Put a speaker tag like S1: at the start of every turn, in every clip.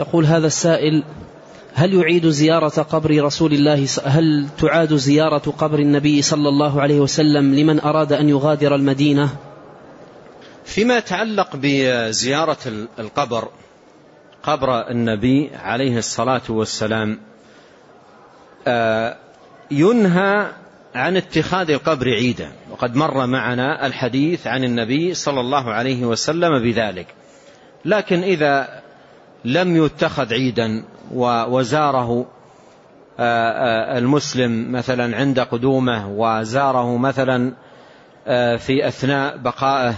S1: يقول هذا السائل هل يعيد زيارة قبر رسول الله هل تعاد زيارة قبر النبي صلى الله عليه وسلم لمن أراد أن يغادر المدينة؟
S2: فيما يتعلق بزيارة القبر قبر النبي عليه الصلاة والسلام آه، ينهى عن اتخاذ القبر عيدا وقد مر معنا الحديث عن النبي صلى الله عليه وسلم بذلك. لكن إذا لم يتخذ عيدا وزاره آه، آه، المسلم مثلا عند قدومه وزاره مثلا في أثناء بقائه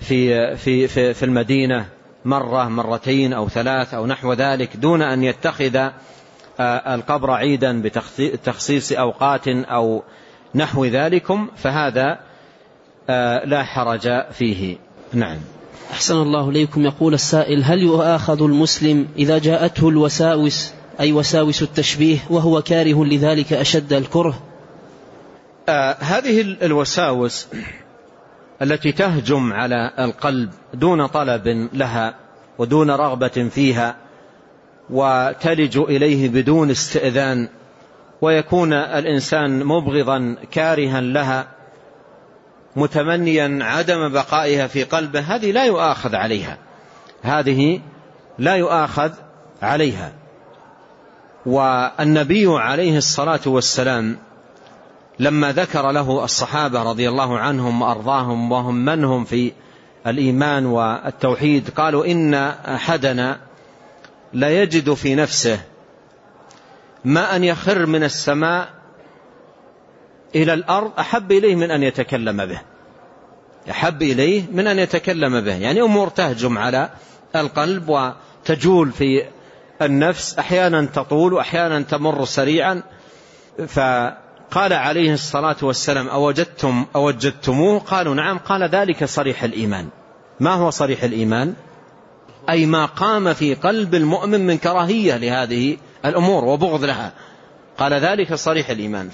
S2: في, في, في, في المدينة مرة مرتين أو ثلاث أو نحو ذلك دون أن يتخذ آه، القبر عيدا بتخصيص أوقات أو نحو ذلكم فهذا آه، لا حرج فيه. نعم.
S1: أحسن الله إليكم. يقول السائل هل يؤاخذ المسلم إذا جاءته الوساوس أي وساوس التشبيه وهو كاره لذلك أشد الكره؟
S2: آه هذه الوساوس التي تهجم على القلب دون طلب لها ودون رغبة فيها وتلج إليه بدون استئذان ويكون الإنسان مبغضا كارها لها متمنيا عدم بقائها في قلبه هذه لا يؤاخذ عليها. هذه لا يؤاخذ عليها. والنبي عليه الصلاة والسلام لما ذكر له الصحابة رضي الله عنهم وأرضاهم وهم من هم في الإيمان والتوحيد قالوا إن أحدنا لا يجد في نفسه ما أن يخر من السماء إلى الأرض أحب إليه من أن يتكلم به. أحب إليه من أن يتكلم به. يعني أمور تهجم على القلب وتجول في النفس. أحيانا تطول وأحيانا تمر سريعا. فقال عليه الصلاة والسلام أوجدتم أوجدتموه؟ قالوا نعم. قال ذلك صريح الإيمان. ما هو صريح الإيمان؟ أي ما قام في قلب المؤمن من كراهية لهذه الأمور وبغض لها. قال ذلك صريح الإيمان.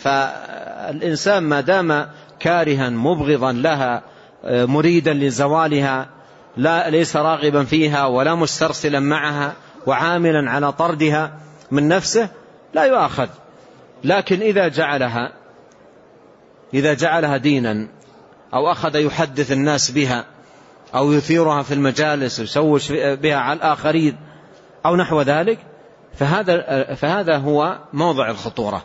S2: فالإنسان ما دام كارها مبغضا لها مريدا لزوالها لا ليس راغبا فيها ولا مسترسلا معها وعاملا على طردها من نفسه لا يؤاخذ. لكن إذا جعلها إذا جعلها دينا أو أخذ يحدث الناس بها أو يثيرها في المجالس ويسوش بها على الآخرين أو نحو ذلك فهذا, فهذا هو موضع الخطورة.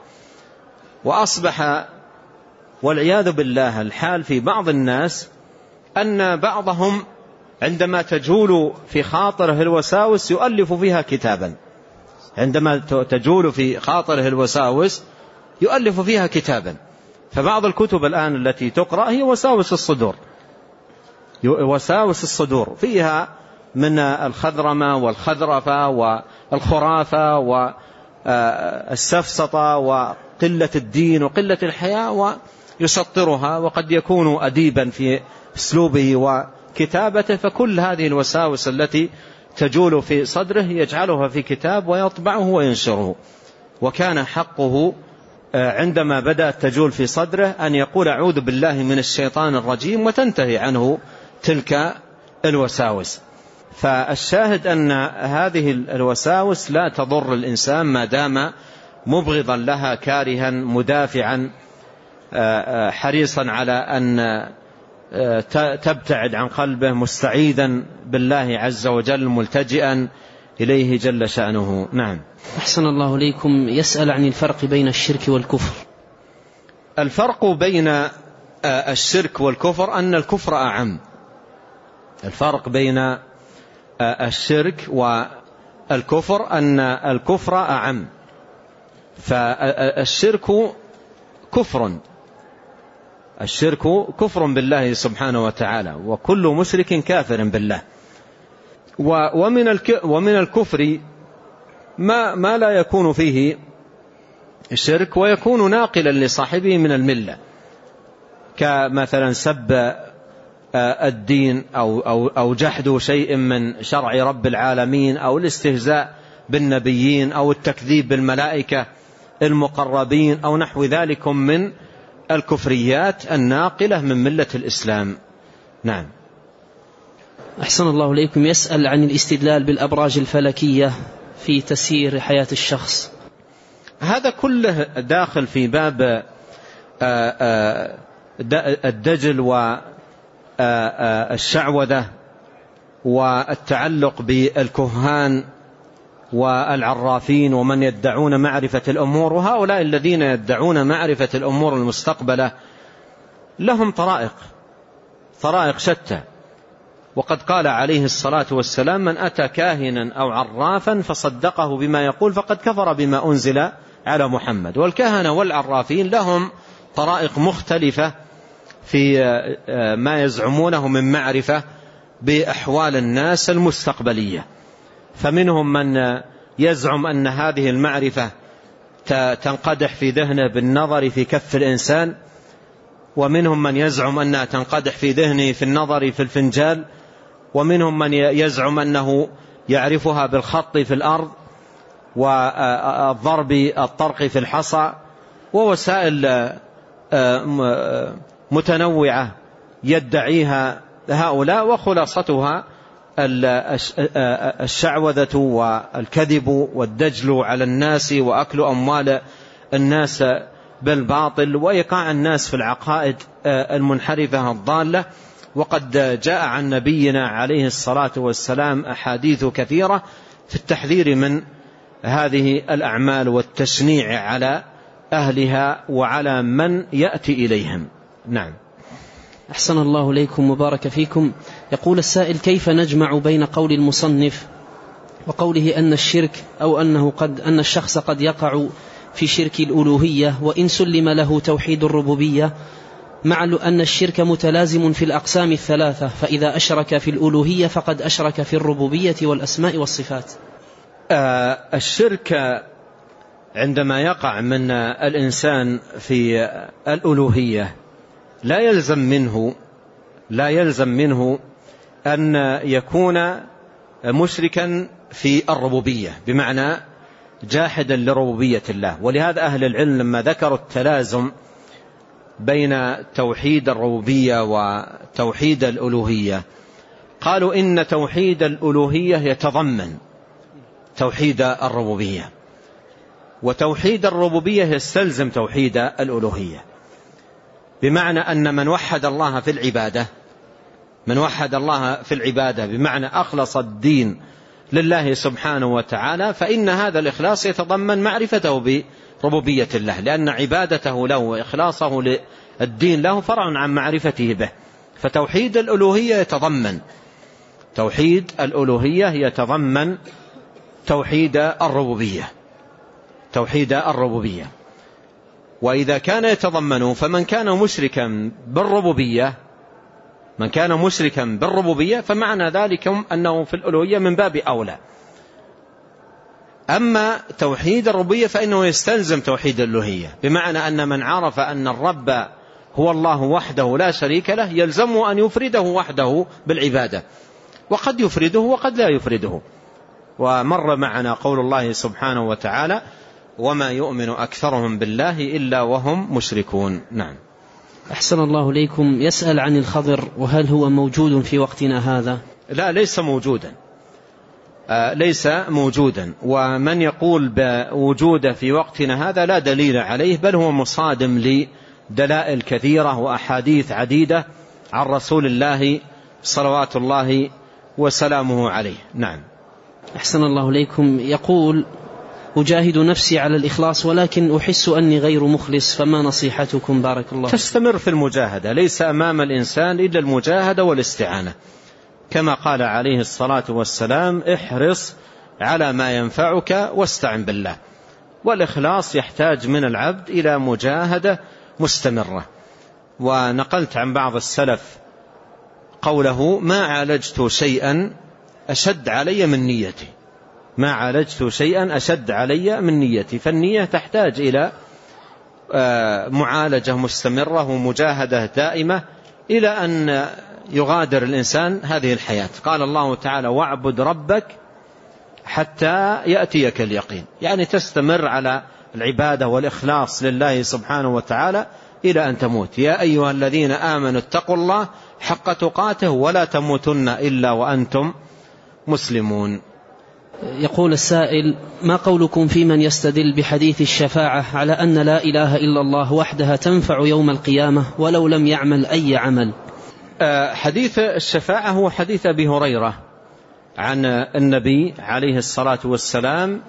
S2: وأصبح والعياذ بالله الحال في بعض الناس أن بعضهم عندما تجول في خاطره الوساوس يؤلف فيها كتابا. عندما تجول في خاطره الوساوس يؤلف فيها كتابا. فبعض الكتب الآن التي تقرأ هي وساوس الصدور. وساوس الصدور. فيها من الخذرمة والخذرفة والخرافة والسفسطة وقلة الدين وقلة الحياة ويسطرها وقد يكون أديبا في أسلوبه وكتابته فكل هذه الوساوس التي تجول في صدره يجعلها في كتاب ويطبعه وينشره. وكان حقه عندما بدأت تجول في صدره أن يقول أعوذ بالله من الشيطان الرجيم وتنتهي عنه تلك الوساوس. فالشاهد أن هذه الوساوس لا تضر الإنسان ما دام مبغضا لها كارها مدافعا آه، آه، حريصا على أن آه، تبتعد عن قلبه مستعيذا بالله عز وجل ملتجئا إليه جل شأنه. نعم.
S1: أحسن الله ليكم يسأل عن الفرق بين الشرك والكفر.
S2: الفرق بين الشرك والكفر أن الكفر أعم. الفرق بين الشرك والكفر أن الكفر أعم. فالشرك كفر. الشرك كفر بالله سبحانه وتعالى وكل مشرك كافر بالله. ومن ومن الكفر ما ما لا يكون فيه الشرك ويكون ناقلا لصاحبه من الملة. كمثلا سب آه، الدين أو, أو, أو جحد شيء من شرع رب العالمين أو الاستهزاء بالنبيين أو التكذيب بالملائكة. المقربين أو نحو ذلك من الكفريات الناقلة من ملة الإسلام. نعم.
S1: أحسن الله إليكم. يسأل عن الاستدلال بالأبراج الفلكية في تسيير حياة الشخص.
S2: هذا كله داخل في باب آه، آه، الدجل والشعوذة والتعلق بالكهان والعرافين ومن يدعون معرفة الأمور وهؤلاء الذين يدعون معرفة الأمور المستقبلة لهم طرائق طرائق شتى. وقد قال عليه الصلاة والسلام من أتى كاهنا أو عرافا فصدقه بما يقول فقد كفر بما أنزل على محمد. والكهنة والعرافين لهم طرائق مختلفة في ما يزعمونه من معرفة بأحوال الناس المستقبلية. فمنهم من يزعم أن هذه المعرفة تنقدح في ذهنه بالنظر في كف الإنسان ومنهم من يزعم أنها تنقدح في ذهنه في النظر في الفنجال ومنهم من يزعم أنه يعرفها بالخط في الأرض والضرب الطرق في الحصى ووسائل آه، متنوعة يدعيها هؤلاء وخلاصتها الشعوذة والكذب والدجل على الناس وأكل أموال الناس بالباطل وإيقاع الناس في العقائد المنحرفة الضالة. وقد جاء عن نبينا عليه الصلاة والسلام أحاديث كثيرة في التحذير من هذه الأعمال والتشنيع على أهلها وعلى من يأتي إليهم. نعم.
S1: أحسن الله إليكم وبارك فيكم. يقول السائل كيف نجمع بين قول المصنف وقوله أن الشرك أو أنه قد أن الشخص قد يقع في شرك الألوهية وإن سلم له توحيد الربوبية مع أن الشرك متلازم في الأقسام الثلاثة فإذا أشرك في الألوهية فقد أشرك في الربوبية والأسماء والصفات.
S2: آه الشرك عندما يقع من الإنسان في الألوهية لا يلزم منه لا يلزم منه أن يكون مشركا في الربوبية بمعنى جاحدا لربوبية الله. ولهذا أهل العلم لما ذكروا التلازم بين توحيد الربوبية وتوحيد الألوهية قالوا إن توحيد الألوهية يتضمن توحيد الربوبية وتوحيد الربوبية يستلزم توحيد الألوهية. بمعنى أن من وحد الله في العبادة من وحد الله في العبادة بمعنى أخلص الدين لله سبحانه وتعالى فإن هذا الإخلاص يتضمن معرفته بربوبية الله لأن عبادته له وإخلاصه للدين له فرع عن معرفته به. فتوحيد الألوهية يتضمن. توحيد الألوهية يتضمن توحيد الربوبية. توحيد الربوبية. وإذا كان يتضمنه فمن كان مشركا بالربوبية من كان مشركا بالربوبية فمعنى ذلك أنه في الألوهية من باب أولى. أما توحيد الربوبية فإنه يستلزم توحيد الألوهية بمعنى أن من عرف أن الرب هو الله وحده لا شريك له يلزمه أن يفرده وحده بالعبادة. وقد يفرده وقد لا يفرده. ومر معنا قول الله سبحانه وتعالى وما يؤمن أكثرهم بالله إلا وهم مشركون. نعم.
S1: أحسن الله إليكم. يسأل عن الخضر وهل هو موجود في وقتنا هذا؟
S2: لا ليس موجودا. آه ليس موجودا. ومن يقول بوجوده في وقتنا هذا لا دليل عليه بل هو مصادم لدلائل كثيرة وأحاديث عديدة عن رسول الله صلوات الله وسلامه عليه. نعم.
S1: أحسن الله إليكم. يقول أجاهد نفسي على الإخلاص ولكن أحس أني غير مخلص فما نصيحتكم؟ بارك الله.
S2: تستمر في المجاهدة ليس أمام الإنسان إلا المجاهدة والاستعانة. كما قال عليه الصلاة والسلام احرص على ما ينفعك واستعن بالله. والإخلاص يحتاج من العبد إلى مجاهدة مستمرة. ونقلت عن بعض السلف قوله ما عالجت شيئا أشد علي من نيتي. ما عالجت شيئا أشد علي من نيتي. فالنية تحتاج إلى آه، معالجة مستمرة ومجاهدة دائمة إلى أن يغادر الإنسان هذه الحياة. قال الله تعالى واعبد ربك حتى يأتيك اليقين. يعني تستمر على العبادة والإخلاص لله سبحانه وتعالى إلى أن تموت. يا أيها الذين آمنوا اتقوا الله حق تقاته ولا تموتن إلا وأنتم مسلمون.
S1: يقول السائل ما قولكم في من يستدل بحديث الشفاعة على أن لا إله إلا الله وحدها تنفع يوم القيامة ولو لم يعمل أي عمل؟
S2: آه، حديث الشفاعة هو حديث أبي هريرة عن النبي عليه الصلاة والسلام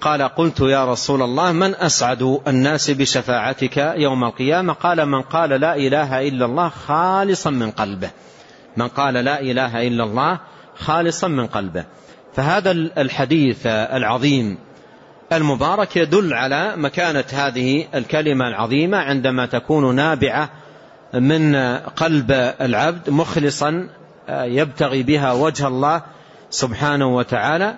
S2: قال قلت يا رسول الله من أسعد الناس بشفاعتك يوم القيامة؟ قال من قال لا إله إلا الله خالصا من قلبه. من قال لا إله إلا الله خالصا من قلبه. فهذا الحديث العظيم المبارك يدل على مكانة هذه الكلمة العظيمة عندما تكون نابعة من قلب العبد مخلصا يبتغي بها وجه الله سبحانه وتعالى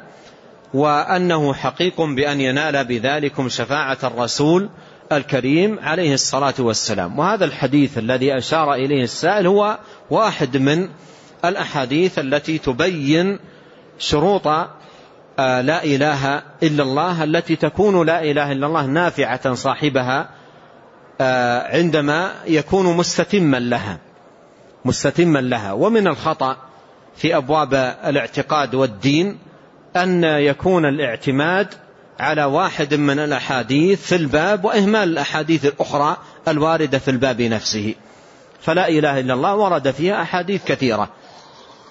S2: وأنه حقيق بأن ينال بذلكم شفاعة الرسول الكريم عليه الصلاة والسلام. وهذا الحديث الذي أشار إليه السائل هو واحد من الأحاديث التي تبين شروط آه، لا إله إلا الله التي تكون لا إله إلا الله نافعة صاحبها آه، عندما يكون مستتما لها مستتما لها. ومن الخطأ في أبواب الاعتقاد والدين أن يكون الاعتماد على واحد من الأحاديث في الباب وإهمال الأحاديث الأخرى الواردة في الباب نفسه. فلا إله إلا الله ورد فيها أحاديث كثيرة.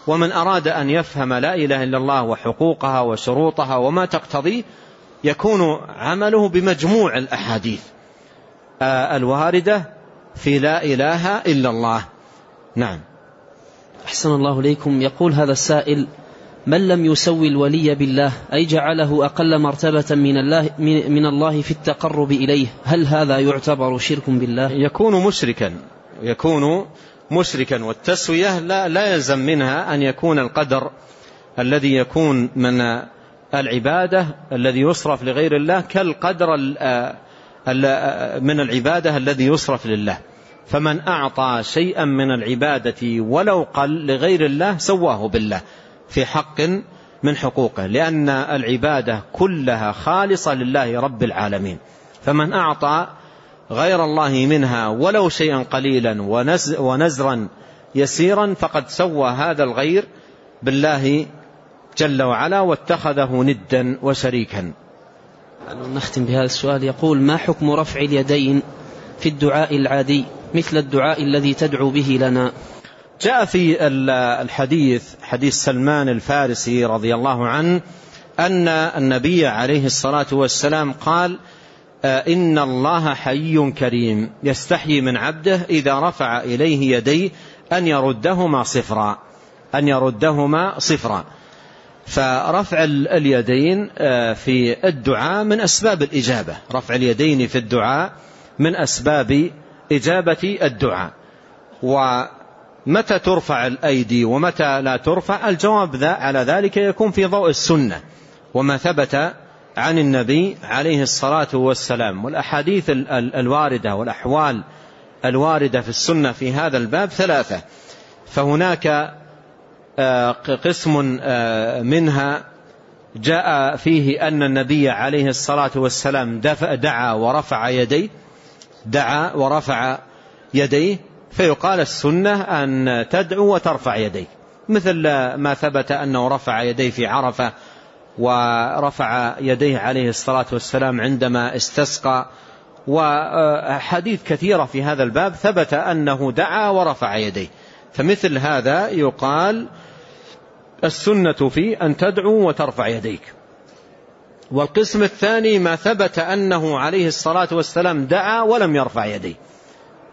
S2: ومن أراد أن يفهم لا إله إلا الله وحقوقها وشروطها وما تقتضي يكون عمله بمجموع الأحاديث. آه، الواردة في لا إله إلا الله. نعم.
S1: أحسن الله ليكم يقول هذا السائل من لم يسوي الولي بالله أي جعله أقل مرتبة من الله, من الله في التقرب إليه هل هذا يعتبر شرك بالله؟
S2: يكون مشركا. يكون مشركا والتسوية لا, لا يلزم منها أن يكون القدر الذي يكون من العبادة الذي يصرف لغير الله كالقدر من العبادة الذي يصرف لله. فمن أعطى شيئا من العبادة ولو قل لغير الله سواه بالله في حق من حقوقه لأن العبادة كلها خالصة لله رب العالمين. فمن أعطى غير الله منها ولو شيئا قليلا ونزرا يسيرا فقد سوى هذا الغير بالله جل وعلا واتخذه ندا وشريكا.
S1: نختم بهذا السؤال. يقول ما حكم رفع اليدين في الدعاء العادي مثل الدعاء الذي تدعو به لنا؟
S2: جاء في الحديث حديث سلمان الفارسي رضي الله عنه أن النبي عليه الصلاة والسلام قال إن الله حي كريم. يستحيي من عبده إذا رفع إليه يديه أن يردهما صفرا. أن يردهما صفرا. فرفع اليدين آه، في الدعاء من أسباب الإجابة. رفع اليدين في الدعاء من أسباب إجابة الدعاء. ومتى ترفع الأيدي ومتى لا ترفع؟ الجواب على ذلك يكون في ضوء السنة. وما ثبت عن النبي عليه الصلاة والسلام. والأحاديث الواردة والأحوال الواردة في السنة في هذا الباب ثلاثة. فهناك آه، قسم آه، منها جاء فيه أن النبي عليه الصلاة والسلام دعا ورفع يديه دعا ورفع يديه فيقال السنة أن تدعو وترفع يديه. مثل ما ثبت أنه رفع يديه في عرفة ورفع يديه عليه الصلاة والسلام عندما استسقى. وحديث كثيرة في هذا الباب ثبت أنه دعا ورفع يديه. فمثل هذا يقال السنة في أن تدعو وترفع يديك. والقسم الثاني ما ثبت أنه عليه الصلاة والسلام دعا ولم يرفع يديه.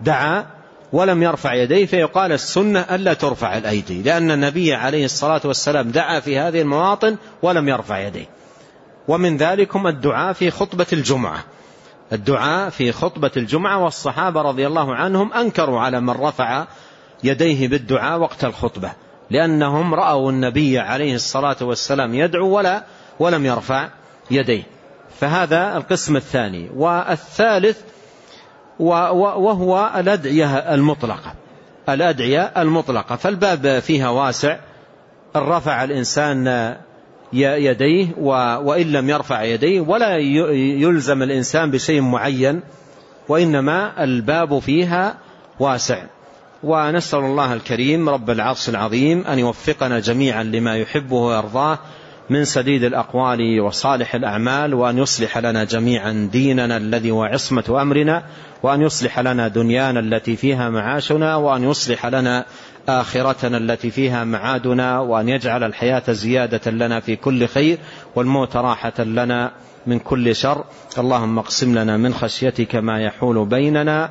S2: دعا ولم يرفع يديه فيقال السنة ألا ترفع الأيدي لأن النبي عليه الصلاة والسلام دعا في هذه المواطن ولم يرفع يديه. ومن ذلكم الدعاء في خطبة الجمعة. الدعاء في خطبة الجمعة والصحابة رضي الله عنهم أنكروا على من رفع يديه بالدعاء وقت الخطبة لأنهم رأوا النبي عليه الصلاة والسلام يدعو ولا ولم يرفع يديه. فهذا القسم الثاني. والثالث وهو الأدعية المطلقة. الأدعية المطلقة. فالباب فيها واسع. رفع الإنسان يديه وإن لم يرفع يديه ولا يلزم الإنسان بشيء معين وإنما الباب فيها واسع. ونسأل الله الكريم رب العرش العظيم أن يوفقنا جميعا لما يحبه ويرضاه من سديد الأقوال وصالح الأعمال وأن يصلح لنا جميعا ديننا الذي هو عصمة أمرنا وأن يصلح لنا دنيانا التي فيها معاشنا وأن يصلح لنا آخرتنا التي فيها معادنا وأن يجعل الحياة زيادة لنا في كل خير والموت راحة لنا من كل شر. اللهم اقسم لنا من خشيتك ما يحول بيننا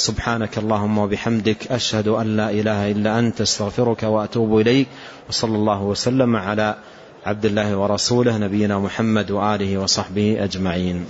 S2: سبحانك اللهم وبحمدك أشهد أن لا إله إلا أنت أستغفرك وأتوب إليك وصلى الله وسلم على عبد الله ورسوله نبينا محمد وآله وصحبه أجمعين.